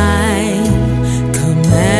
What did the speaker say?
divine command.